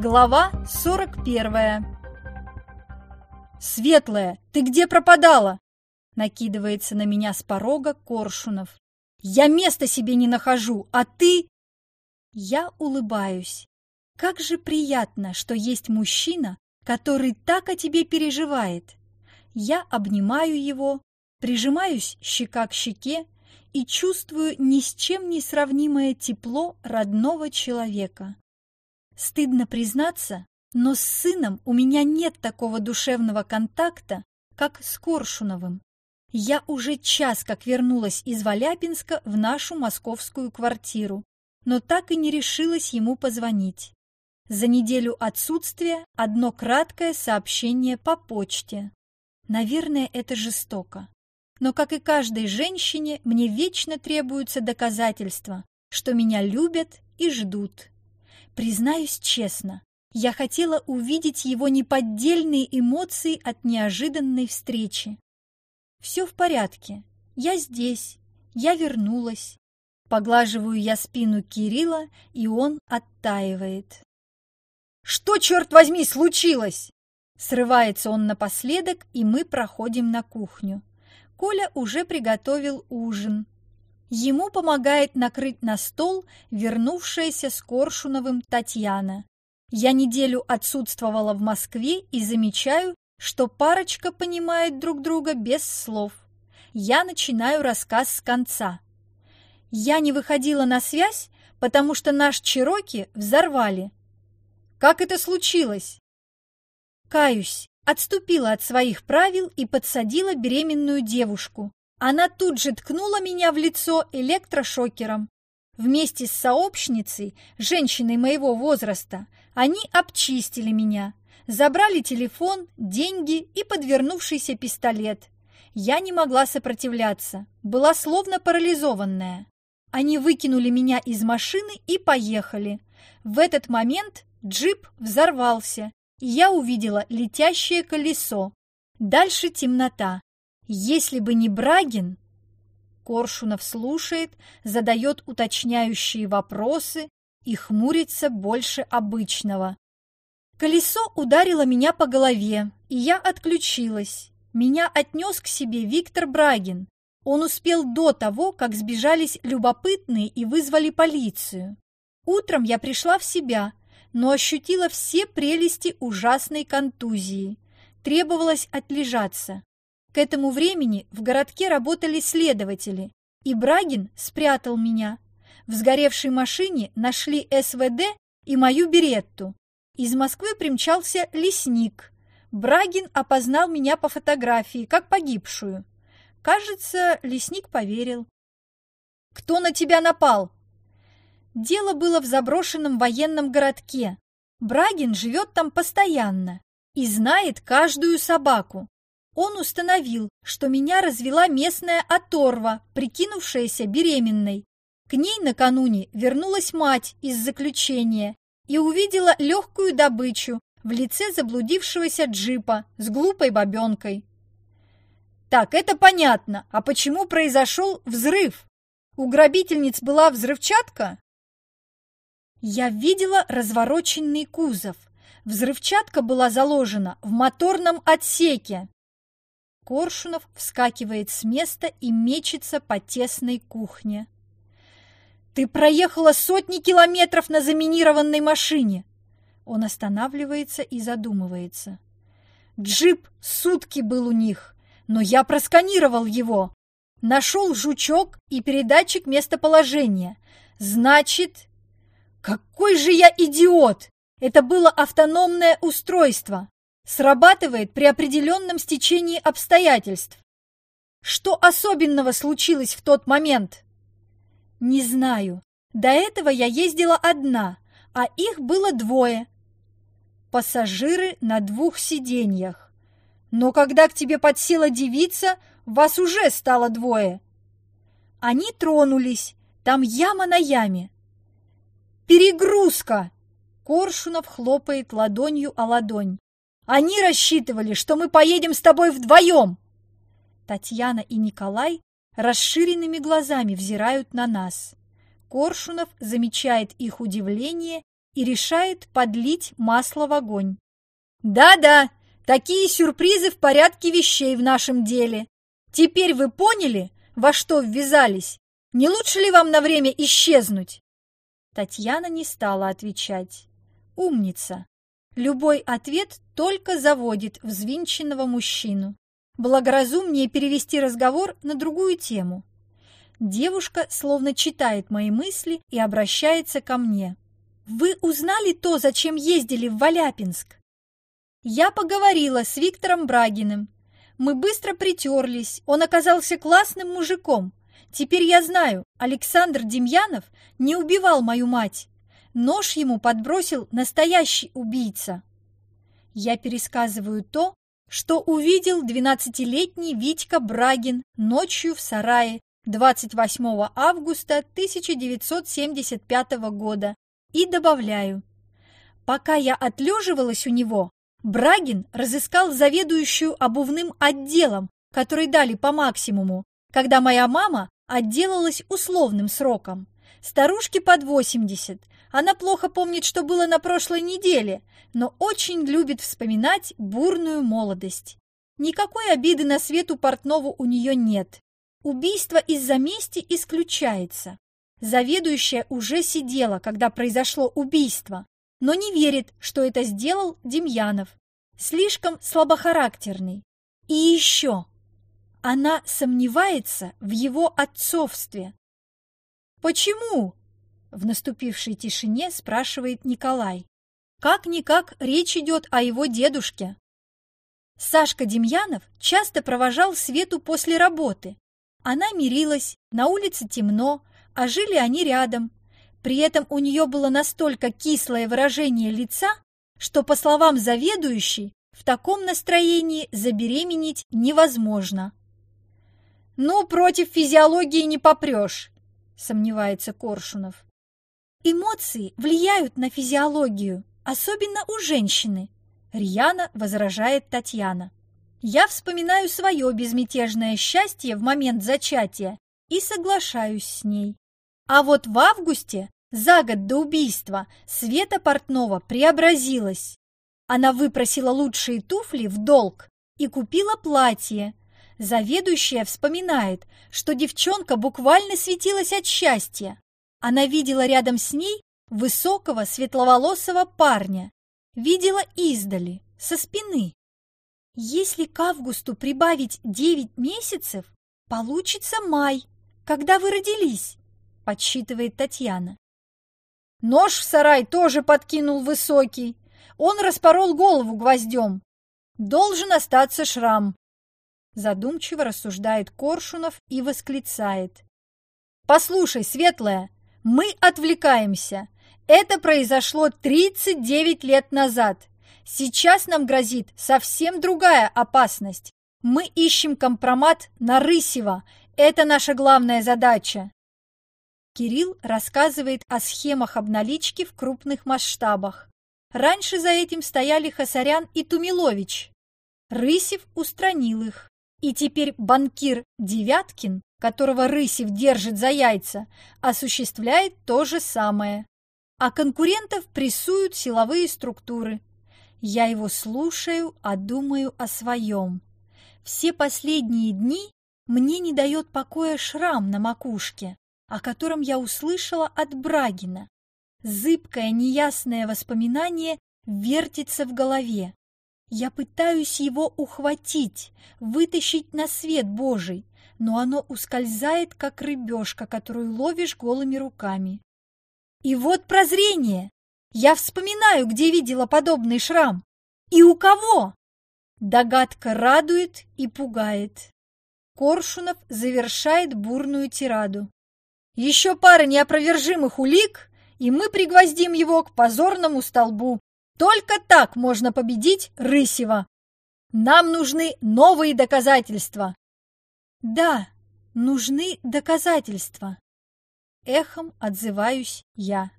Глава 41 «Светлая, ты где пропадала?» Накидывается на меня с порога Коршунов. «Я места себе не нахожу, а ты...» Я улыбаюсь. Как же приятно, что есть мужчина, который так о тебе переживает. Я обнимаю его, прижимаюсь щека к щеке и чувствую ни с чем не сравнимое тепло родного человека. Стыдно признаться, но с сыном у меня нет такого душевного контакта, как с Коршуновым. Я уже час как вернулась из Валяпинска в нашу московскую квартиру, но так и не решилась ему позвонить. За неделю отсутствия одно краткое сообщение по почте. Наверное, это жестоко. Но, как и каждой женщине, мне вечно требуются доказательства, что меня любят и ждут. Признаюсь честно, я хотела увидеть его неподдельные эмоции от неожиданной встречи. Все в порядке, я здесь, я вернулась. Поглаживаю я спину Кирилла, и он оттаивает. «Что, черт возьми, случилось?» Срывается он напоследок, и мы проходим на кухню. Коля уже приготовил ужин, Ему помогает накрыть на стол вернувшаяся с Коршуновым Татьяна. Я неделю отсутствовала в Москве и замечаю, что парочка понимает друг друга без слов. Я начинаю рассказ с конца. Я не выходила на связь, потому что наш Чироки взорвали. Как это случилось? Каюсь, отступила от своих правил и подсадила беременную девушку. Она тут же ткнула меня в лицо электрошокером. Вместе с сообщницей, женщиной моего возраста, они обчистили меня, забрали телефон, деньги и подвернувшийся пистолет. Я не могла сопротивляться, была словно парализованная. Они выкинули меня из машины и поехали. В этот момент джип взорвался, и я увидела летящее колесо. Дальше темнота. Если бы не Брагин... Коршунов слушает, задает уточняющие вопросы и хмурится больше обычного. Колесо ударило меня по голове, и я отключилась. Меня отнес к себе Виктор Брагин. Он успел до того, как сбежались любопытные и вызвали полицию. Утром я пришла в себя, но ощутила все прелести ужасной контузии. Требовалось отлежаться. К этому времени в городке работали следователи, и Брагин спрятал меня. В сгоревшей машине нашли СВД и мою беретту. Из Москвы примчался лесник. Брагин опознал меня по фотографии, как погибшую. Кажется, лесник поверил. «Кто на тебя напал?» Дело было в заброшенном военном городке. Брагин живет там постоянно и знает каждую собаку. Он установил, что меня развела местная оторва, прикинувшаяся беременной. К ней накануне вернулась мать из заключения и увидела легкую добычу в лице заблудившегося джипа с глупой бабенкой. Так, это понятно. А почему произошел взрыв? У грабительниц была взрывчатка? Я видела развороченный кузов. Взрывчатка была заложена в моторном отсеке. Коршунов вскакивает с места и мечется по тесной кухне. «Ты проехала сотни километров на заминированной машине!» Он останавливается и задумывается. «Джип сутки был у них, но я просканировал его. Нашел жучок и передатчик местоположения. Значит...» «Какой же я идиот! Это было автономное устройство!» Срабатывает при определенном стечении обстоятельств. Что особенного случилось в тот момент? Не знаю. До этого я ездила одна, а их было двое. Пассажиры на двух сиденьях. Но когда к тебе подсела девица, вас уже стало двое. Они тронулись, там яма на яме. Перегрузка! Коршунов хлопает ладонью о ладонь. Они рассчитывали, что мы поедем с тобой вдвоем!» Татьяна и Николай расширенными глазами взирают на нас. Коршунов замечает их удивление и решает подлить масло в огонь. «Да-да, такие сюрпризы в порядке вещей в нашем деле. Теперь вы поняли, во что ввязались? Не лучше ли вам на время исчезнуть?» Татьяна не стала отвечать. «Умница!» Любой ответ только заводит взвинченного мужчину. Благоразумнее перевести разговор на другую тему. Девушка словно читает мои мысли и обращается ко мне. «Вы узнали то, зачем ездили в Валяпинск?» Я поговорила с Виктором Брагиным. Мы быстро притерлись, он оказался классным мужиком. Теперь я знаю, Александр Демьянов не убивал мою мать. Нож ему подбросил настоящий убийца. Я пересказываю то, что увидел 12-летний Витька Брагин ночью в сарае 28 августа 1975 года и добавляю. Пока я отлеживалась у него, Брагин разыскал заведующую обувным отделом, который дали по максимуму, когда моя мама отделалась условным сроком. Старушке под 80, она плохо помнит, что было на прошлой неделе, но очень любит вспоминать бурную молодость. Никакой обиды на свету портнову у нее нет. Убийство из-за мести исключается. Заведующая уже сидела, когда произошло убийство, но не верит, что это сделал Демьянов. Слишком слабохарактерный. И еще. Она сомневается в его отцовстве. «Почему?» В наступившей тишине спрашивает Николай. Как-никак речь идет о его дедушке. Сашка Демьянов часто провожал Свету после работы. Она мирилась, на улице темно, а жили они рядом. При этом у нее было настолько кислое выражение лица, что, по словам заведующей, в таком настроении забеременеть невозможно. «Ну, против физиологии не попрешь», — сомневается Коршунов. Эмоции влияют на физиологию, особенно у женщины, рьяно возражает Татьяна. Я вспоминаю свое безмятежное счастье в момент зачатия и соглашаюсь с ней. А вот в августе, за год до убийства, Света Портнова преобразилась. Она выпросила лучшие туфли в долг и купила платье. Заведующая вспоминает, что девчонка буквально светилась от счастья. Она видела рядом с ней высокого светловолосого парня. Видела издали, со спины. Если к августу прибавить девять месяцев, получится май, когда вы родились, подсчитывает Татьяна. Нож в сарай тоже подкинул высокий. Он распорол голову гвоздем. Должен остаться шрам. Задумчиво рассуждает Коршунов и восклицает. «Послушай, Светлая, мы отвлекаемся. Это произошло 39 лет назад. Сейчас нам грозит совсем другая опасность. Мы ищем компромат на Рысева. Это наша главная задача. Кирилл рассказывает о схемах обналички в крупных масштабах. Раньше за этим стояли Хасарян и Тумилович. Рысев устранил их. И теперь банкир Девяткин которого Рысев держит за яйца, осуществляет то же самое. А конкурентов прессуют силовые структуры. Я его слушаю, а думаю о своем. Все последние дни мне не дает покоя шрам на макушке, о котором я услышала от Брагина. Зыбкое неясное воспоминание вертится в голове. Я пытаюсь его ухватить, вытащить на свет Божий, но оно ускользает, как рыбешка, которую ловишь голыми руками. И вот прозрение! Я вспоминаю, где видела подобный шрам. И у кого? Догадка радует и пугает. Коршунов завершает бурную тираду. Еще пара неопровержимых улик, и мы пригвоздим его к позорному столбу. Только так можно победить Рысева. Нам нужны новые доказательства. Да, нужны доказательства. Эхом отзываюсь я.